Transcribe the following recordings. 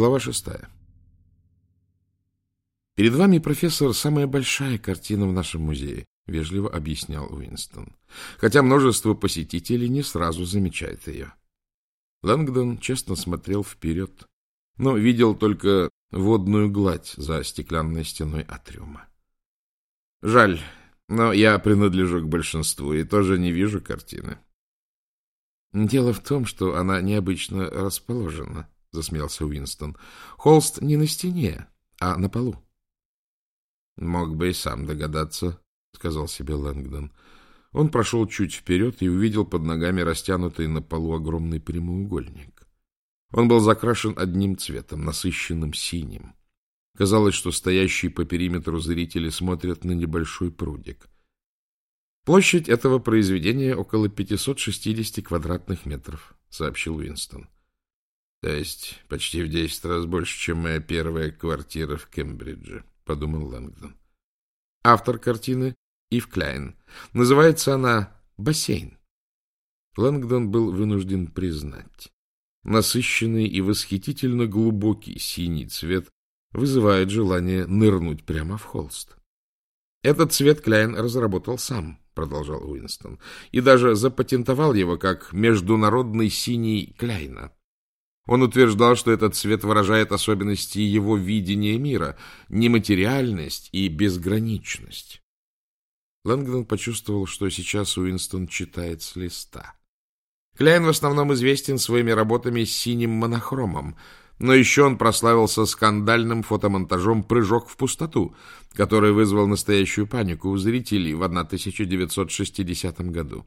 Глава шестая. «Перед вами, профессор, самая большая картина в нашем музее», — вежливо объяснял Уинстон, хотя множество посетителей не сразу замечает ее. Лэнгдон честно смотрел вперед, но видел только водную гладь за стеклянной стеной атриума. «Жаль, но я принадлежу к большинству и тоже не вижу картины». «Дело в том, что она необычно расположена», — засмеялся Уинстон. — Холст не на стене, а на полу. — Мог бы и сам догадаться, — сказал себе Лэнгдон. Он прошел чуть вперед и увидел под ногами растянутый на полу огромный прямоугольник. Он был закрашен одним цветом, насыщенным синим. Казалось, что стоящие по периметру зрители смотрят на небольшой прудик. Площадь этого произведения около 560 квадратных метров, сообщил Уинстон. — то есть почти в десять раз больше, чем моя первая квартира в Кембридже, — подумал Лэнгдон. Автор картины Ив Кляйн. Называется она «Бассейн». Лэнгдон был вынужден признать. Насыщенный и восхитительно глубокий синий цвет вызывает желание нырнуть прямо в холст. Этот цвет Кляйн разработал сам, продолжал Уинстон, и даже запатентовал его как международный синий Кляйна. Он утверждал, что этот цвет выражает особенности его видения мира, нематериальность и безграничность. Лэнгдон почувствовал, что сейчас Уинстон читает с листа. Кляйн в основном известен своими работами с синим монохромом, но еще он прославился скандальным фотомонтажом «Прыжок в пустоту», который вызвал настоящую панику у зрителей в 1960 году.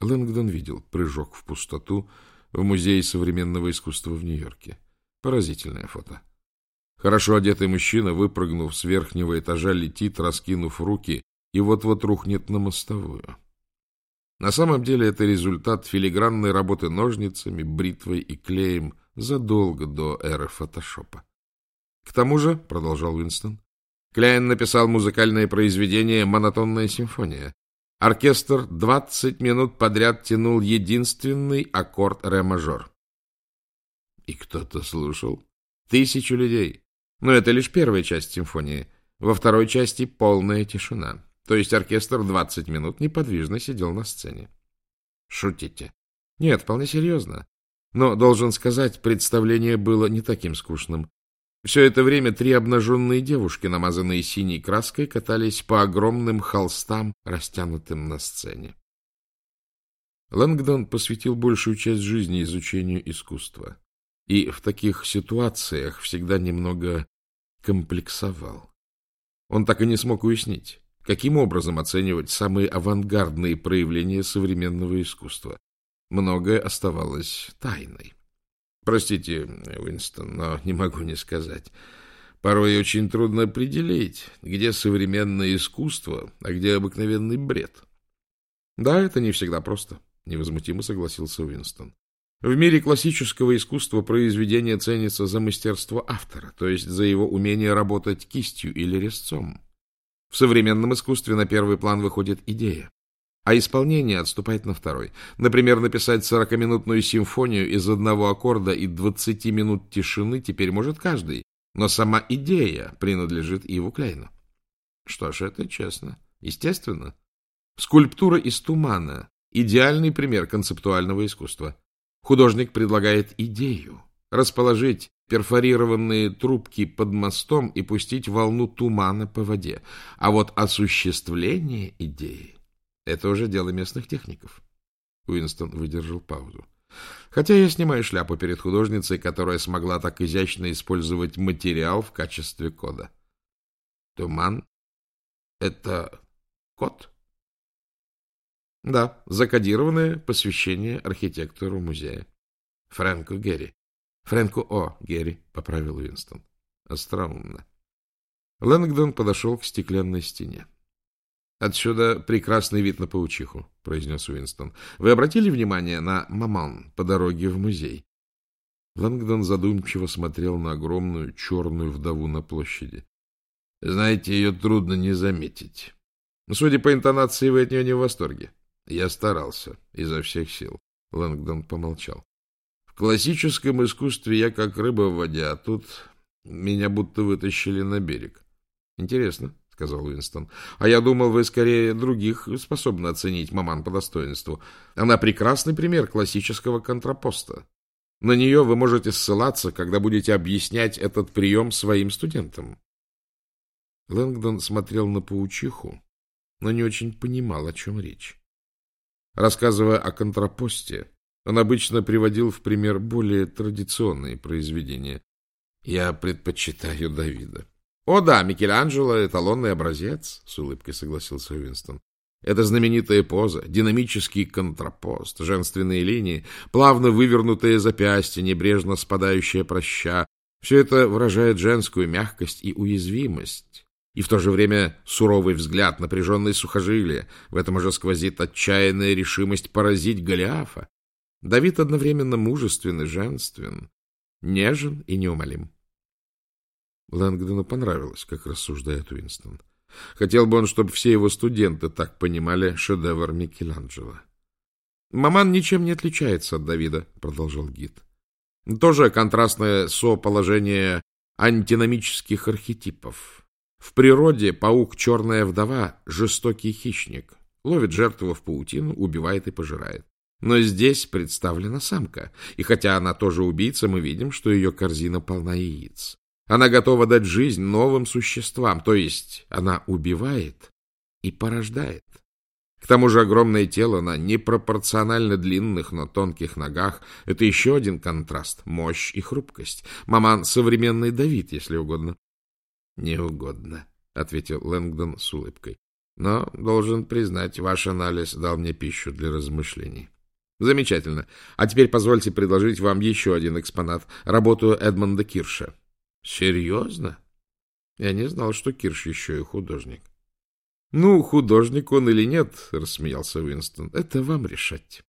Лэнгдон видел «Прыжок в пустоту», в Музее современного искусства в Нью-Йорке. Поразительное фото. Хорошо одетый мужчина, выпрыгнув с верхнего этажа, летит, раскинув руки, и вот-вот рухнет на мостовую. На самом деле это результат филигранной работы ножницами, бритвой и клеем задолго до эры фотошопа. К тому же, — продолжал Уинстон, — Кляйн написал музыкальное произведение «Монотонная симфония», Оркестр двадцать минут подряд тянул единственный аккорд ре-мажор. И кто-то слушал. Тысячу людей. Но это лишь первая часть симфонии. Во второй части полная тишина. То есть оркестр двадцать минут неподвижно сидел на сцене. Шутите? Нет, вполне серьезно. Но, должен сказать, представление было не таким скучным. Все это время три обнаженные девушки, намазанные синей краской, катались по огромным холстам, растянутым на сцене. Лэнгдон посвятил большую часть жизни изучению искусства. И в таких ситуациях всегда немного комплексовал. Он так и не смог уяснить, каким образом оценивать самые авангардные проявления современного искусства. Многое оставалось тайной. Простите, Уинстон, но не могу не сказать. Порой очень трудно определить, где современное искусство, а где обыкновенный бред. Да, это не всегда просто, невозмутимо согласился Уинстон. В мире классического искусства произведение ценится за мастерство автора, то есть за его умение работать кистью или резцом. В современном искусстве на первый план выходит идея а исполнение отступает на второй. Например, написать сорокаминутную симфонию из одного аккорда и двадцати минут тишины теперь может каждый, но сама идея принадлежит Иву Кляйну. Что ж, это честно. Естественно. Скульптура из тумана – идеальный пример концептуального искусства. Художник предлагает идею – расположить перфорированные трубки под мостом и пустить волну тумана по воде. А вот осуществление идеи это уже дело местных техников. Уинстон выдержал паузу. Хотя я снимаю шляпу перед художницей, которая смогла так изящно использовать материал в качестве кода. Туман — это код? Да, закодированное посвящение архитектору музея. Фрэнку Герри. Фрэнку О. Герри, поправил Уинстон. Остроумно. Лэнгдон подошел к стеклянной стене. Отсюда прекрасный вид на паучиху, — произнес Уинстон. — Вы обратили внимание на маман по дороге в музей? Лангдон задумчиво смотрел на огромную черную вдову на площади. — Знаете, ее трудно не заметить. Судя по интонации, вы от нее не в восторге. Я старался изо всех сил. Лэнгдон помолчал. В классическом искусстве я как рыба в воде, а тут меня будто вытащили на берег. Интересно, — сказал Уинстон. — А я думал, вы скорее других способны оценить маман по достоинству. Она прекрасный пример классического контрапоста. На нее вы можете ссылаться, когда будете объяснять этот прием своим студентам. Лэнгдон смотрел на паучиху, но не очень понимал, о чем речь. Рассказывая о контрапосте, он обычно приводил в пример более традиционные произведения. Я предпочитаю Давида. — О да, Микеланджело — эталонный образец, — с улыбкой согласился Уинстон. Это знаменитая поза, динамический контрапост, женственные линии, плавно вывернутые запястья, небрежно спадающая проща. Все это выражает женскую мягкость и уязвимость. И в то же время суровый взгляд, напряженные сухожилия. В этом уже сквозит отчаянная решимость поразить Голиафа. Давид одновременно мужествен и женствен, нежен и неумолим. Лэнгдону понравилось, как рассуждает Уинстон. Хотел бы он, чтобы все его студенты так понимали шедевр Микеланджело. «Маман ничем не отличается от Давида», — продолжал гид. «Тоже контрастное соположение антиномических архетипов. В природе паук «Черная вдова» — жестокий хищник. Ловит жертву в паутину, убивает и пожирает. Но здесь представлена самка, и хотя она тоже убийца, мы видим, что ее корзина полна яиц. Она готова дать жизнь новым существам, то есть она убивает и порождает. К тому же огромное тело на непропорционально длинных, но тонких ногах — это еще один контраст — мощь и хрупкость. Маман — современный Давид, если угодно. — Не угодно, — ответил Лэнгдон с улыбкой. — Но, должен признать, ваш анализ дал мне пищу для размышлений. — Замечательно. А теперь позвольте предложить вам еще один экспонат — работу Эдмонда Кирша. Серьезно? Я не знал, что Кирш еще и художник. Ну, художник он или нет, рассмеялся Уинстон, это вам решать.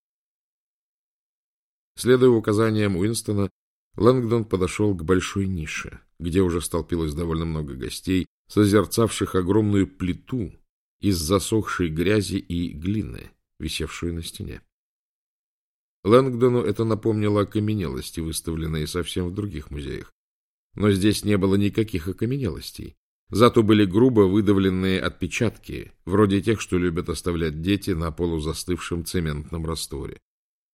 Следуя указаниям Уинстона, Лэнгдон подошел к большой нише, где уже столпилось довольно много гостей, созерцавших огромную плиту из засохшей грязи и глины, висевшую на стене. Лэнгдону это напомнило окаменелости, выставленные совсем в других музеях. Но здесь не было никаких окаменелостей. Зато были грубо выдавленные отпечатки, вроде тех, что любят оставлять дети на полузастывшем цементном растворе.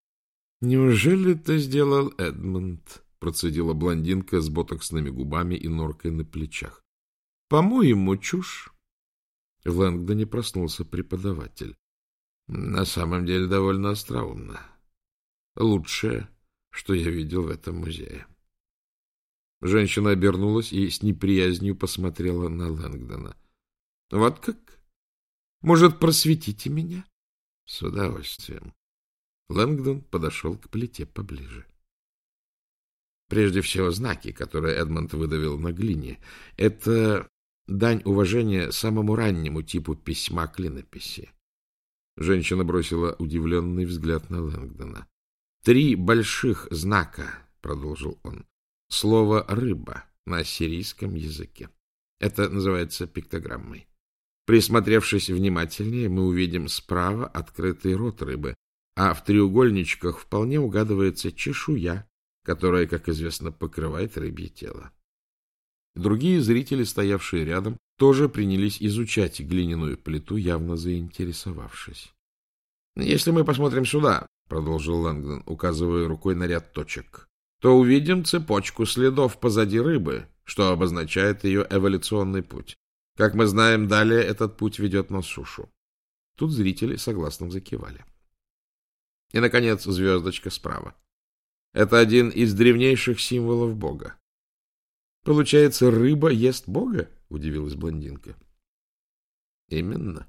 — Неужели это сделал Эдмонд? — процедила блондинка с ботоксными губами и норкой на плечах. — По-моему, чушь. В Лэнгдоне проснулся преподаватель. — На самом деле довольно остроумно. Лучшее, что я видел в этом музее. Женщина обернулась и с неприязнью посмотрела на Лэнгдона. — Вот как? Может, просветите меня? — С удовольствием. Лэнгдон подошел к плите поближе. Прежде всего, знаки, которые Эдмонд выдавил на глине, это дань уважения самому раннему типу письма клинописи. Женщина бросила удивленный взгляд на Лэнгдона. — Три больших знака, — продолжил он, слово «рыба» на ассирийском языке. Это называется пиктограммой. Присмотревшись внимательнее, мы увидим справа открытый рот рыбы, а в треугольничках вполне угадывается чешуя, которая, как известно, покрывает рыбье тело. Другие зрители, стоявшие рядом, тоже принялись изучать глиняную плиту, явно заинтересовавшись. — Если мы посмотрим сюда, — продолжил Лэнгдон, указывая рукой на ряд точек, то увидим цепочку следов позади рыбы, что обозначает ее эволюционный путь. Как мы знаем, далее этот путь ведет на сушу. Тут зрители согласно закивали. И, наконец, звездочка справа. Это один из древнейших символов Бога. Получается, рыба ест Бога? Удивилась блондинка. Именно.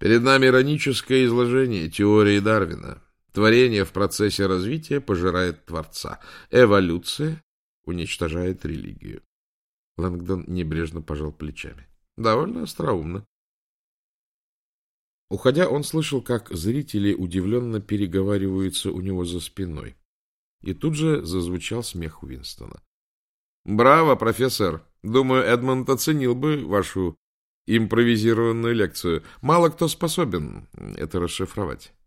Перед нами ироническое изложение теории Дарвина. Творение в процессе развития пожирает Творца. Эволюция уничтожает религию. Лэнгдон небрежно пожал плечами. Довольно остроумно. Уходя, он слышал, как зрители удивленно переговариваются у него за спиной. И тут же зазвучал смех Уинстона. — Браво, профессор! Думаю, Эдмонд оценил бы вашу импровизированную лекцию. Мало кто способен это расшифровать. —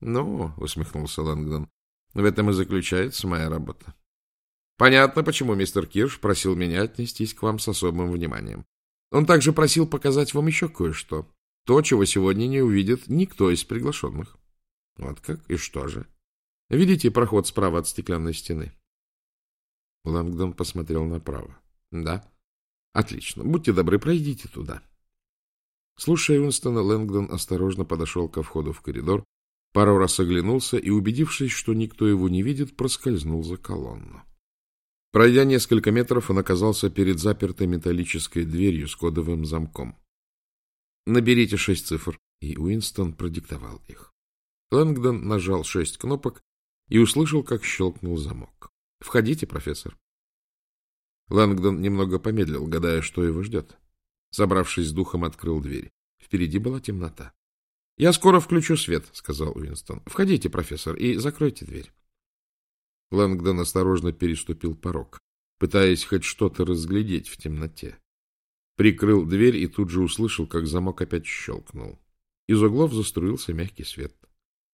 Ну, — усмехнулся Лэнгдон, В этом и заключается моя работа. Понятно, почему мистер Кирш просил меня отнестись к вам с особым вниманием. Он также просил показать вам еще кое-что. То, чего сегодня не увидит никто из приглашенных. Вот как? И что же? Видите проход справа от стеклянной стены? Лэнгдон посмотрел направо. Да. Отлично. Будьте добры, пройдите туда. Слушая Уинстона, Лэнгдон осторожно подошел ко входу в коридор, пару раз оглянулся и, убедившись, что никто его не видит, проскользнул за колонну. Пройдя несколько метров, он оказался перед запертой металлической дверью с кодовым замком. «Наберите шесть цифр», и Уинстон продиктовал их. Лэнгдон нажал шесть кнопок и услышал, как щелкнул замок. «Входите, профессор». Лэнгдон немного помедлил, гадая, что его ждет. Собравшись с духом, открыл дверь. Впереди была темнота. — Я скоро включу свет, — сказал Уинстон. — Входите, профессор, и закройте дверь. Лэнгдон осторожно переступил порог, пытаясь хоть что-то разглядеть в темноте. Прикрыл дверь и тут же услышал, как замок опять щелкнул. Из углов заструился мягкий свет.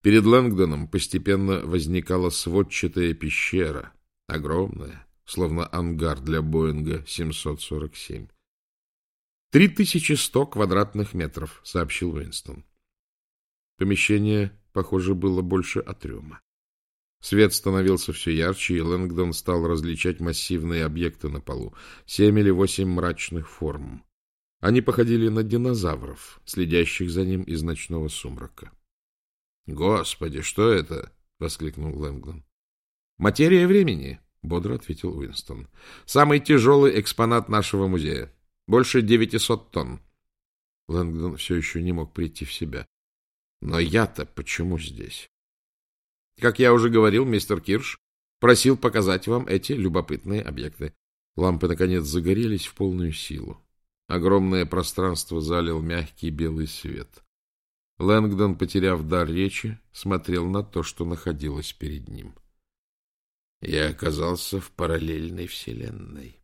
Перед Лэнгдоном постепенно возникала сводчатая пещера, огромная, словно ангар для Боинга 747. «Три тысячи сто квадратных метров», — сообщил Уинстон. Помещение, похоже, было больше отрема. Свет становился все ярче, и Лэнгдон стал различать массивные объекты на полу, семь или восемь мрачных форм. Они походили на динозавров, следящих за ним из ночного сумрака. — Господи, что это? — воскликнул Лэнгдон. — Материя времени, — бодро ответил Уинстон. — Самый тяжелый экспонат нашего музея. Больше девятисот тонн. Лэнгдон все еще не мог прийти в себя. Но я-то почему здесь? Как я уже говорил, мистер Кирш просил показать вам эти любопытные объекты. Лампы, наконец, загорелись в полную силу. Огромное пространство залил мягкий белый свет. Лэнгдон, потеряв дар речи, смотрел на то, что находилось перед ним. Я оказался в параллельной вселенной.